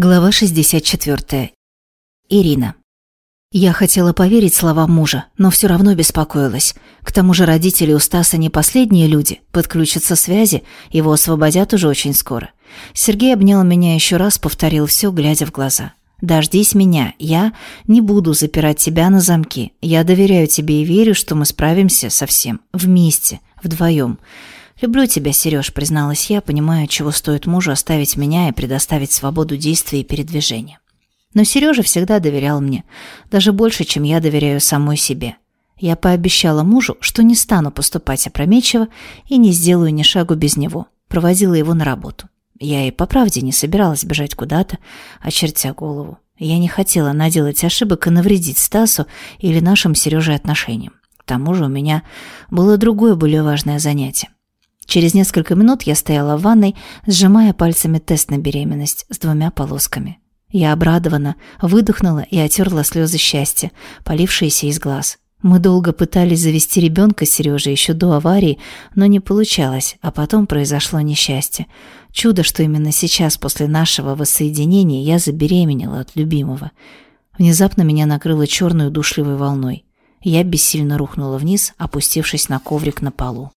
Глава 64. Ирина. Я хотела поверить словам мужа, но все равно беспокоилась. К тому же родители у Стаса не последние люди, подключатся связи, его освободят уже очень скоро. Сергей обнял меня еще раз, повторил все, глядя в глаза. «Дождись меня, я не буду запирать тебя на замки. Я доверяю тебе и верю, что мы справимся со всем, вместе, вдвоем. «Люблю тебя, Сереж», — призналась я, понимая, чего стоит мужу оставить меня и предоставить свободу действий и передвижения. Но Сережа всегда доверял мне, даже больше, чем я доверяю самой себе. Я пообещала мужу, что не стану поступать опрометчиво и не сделаю ни шагу без него. Проводила его на работу. Я и по правде не собиралась бежать куда-то, очертя голову. Я не хотела наделать ошибок и навредить Стасу или нашим Сереже отношениям. К тому же у меня было другое более важное занятие. Через несколько минут я стояла в ванной, сжимая пальцами тест на беременность с двумя полосками. Я обрадованно выдохнула и отерла слезы счастья, полившиеся из глаз. Мы долго пытались завести ребенка с Сережей еще до аварии, но не получалось, а потом произошло несчастье. Чудо, что именно сейчас, после нашего воссоединения, я забеременела от любимого. Внезапно меня накрыло черной удушливой волной. Я бессильно рухнула вниз, опустившись на коврик на полу.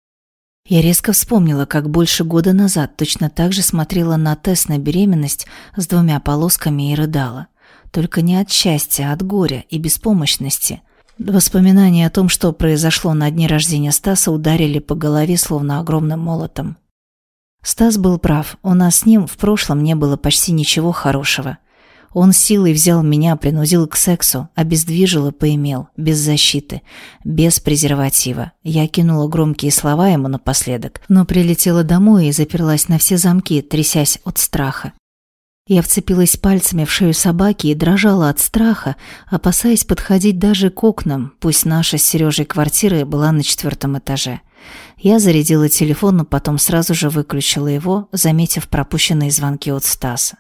Я резко вспомнила, как больше года назад точно так же смотрела на тест на беременность с двумя полосками и рыдала. Только не от счастья, а от горя и беспомощности. Воспоминания о том, что произошло на дне рождения Стаса, ударили по голове словно огромным молотом. Стас был прав, у нас с ним в прошлом не было почти ничего хорошего – он силой взял меня, принудил к сексу, обездвижил и поимел, без защиты, без презерватива. Я кинула громкие слова ему напоследок, но прилетела домой и заперлась на все замки, трясясь от страха. Я вцепилась пальцами в шею собаки и дрожала от страха, опасаясь подходить даже к окнам, пусть наша с Сережей квартира была на четвертом этаже. Я зарядила телефон, но потом сразу же выключила его, заметив пропущенные звонки от Стаса.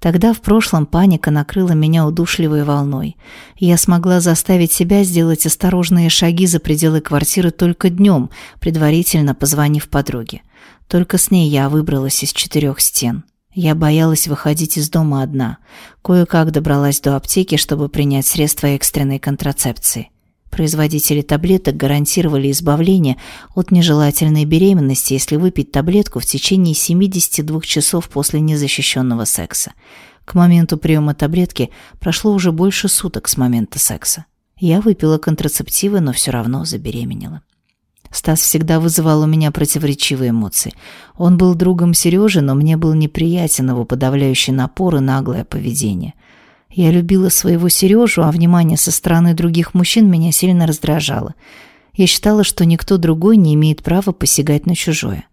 Тогда в прошлом паника накрыла меня удушливой волной. Я смогла заставить себя сделать осторожные шаги за пределы квартиры только днем, предварительно позвонив подруге. Только с ней я выбралась из четырех стен. Я боялась выходить из дома одна. Кое-как добралась до аптеки, чтобы принять средства экстренной контрацепции. Производители таблеток гарантировали избавление от нежелательной беременности, если выпить таблетку в течение 72 часов после незащищенного секса. К моменту приема таблетки прошло уже больше суток с момента секса. Я выпила контрацептивы, но все равно забеременела. Стас всегда вызывал у меня противоречивые эмоции. Он был другом Сережи, но мне был неприятен его подавляющий напор и наглое поведение – я любила своего Сережу, а внимание со стороны других мужчин меня сильно раздражало. Я считала, что никто другой не имеет права посягать на чужое.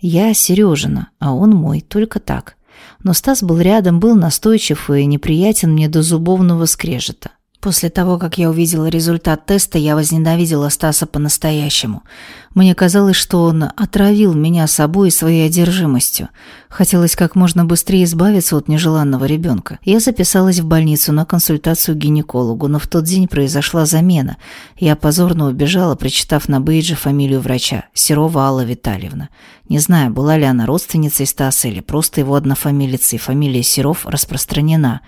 Я Сережина, а он мой, только так. Но Стас был рядом, был настойчив и неприятен мне до зубовного скрежета. После того, как я увидела результат теста, я возненавидела Стаса по-настоящему. Мне казалось, что он отравил меня собой и своей одержимостью. Хотелось как можно быстрее избавиться от нежеланного ребенка. Я записалась в больницу на консультацию к гинекологу, но в тот день произошла замена. Я позорно убежала, прочитав на бейдже фамилию врача – Серова Алла Витальевна. Не знаю, была ли она родственницей Стаса или просто его однофамилицей, фамилия Серов распространена.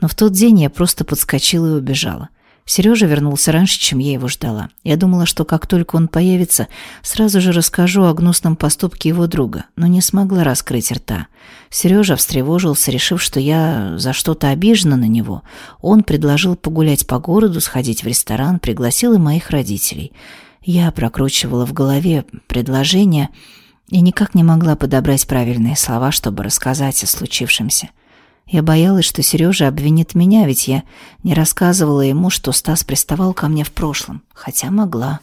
Но в тот день я просто подскочила и убежала. Сережа вернулся раньше, чем я его ждала. Я думала, что как только он появится, сразу же расскажу о гнусном поступке его друга, но не смогла раскрыть рта. Сережа встревожился, решив, что я за что-то обижена на него. Он предложил погулять по городу, сходить в ресторан, пригласил и моих родителей. Я прокручивала в голове предложение и никак не могла подобрать правильные слова, чтобы рассказать о случившемся. Я боялась, что Сережа обвинит меня, ведь я не рассказывала ему, что Стас приставал ко мне в прошлом, хотя могла.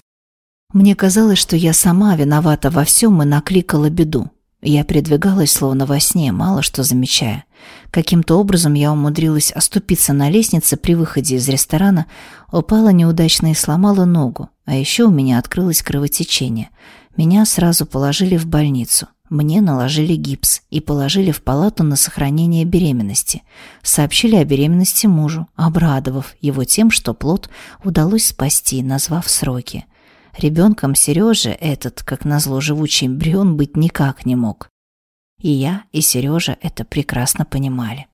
Мне казалось, что я сама виновата во всем и накликала беду. Я передвигалась словно во сне, мало что замечая. Каким-то образом я умудрилась оступиться на лестнице при выходе из ресторана, упала неудачно и сломала ногу, а еще у меня открылось кровотечение. Меня сразу положили в больницу. Мне наложили гипс и положили в палату на сохранение беременности. Сообщили о беременности мужу, обрадовав его тем, что плод удалось спасти, назвав сроки. Ребенком Сережи этот, как назло живучий эмбрион, быть никак не мог. И я, и Сережа это прекрасно понимали.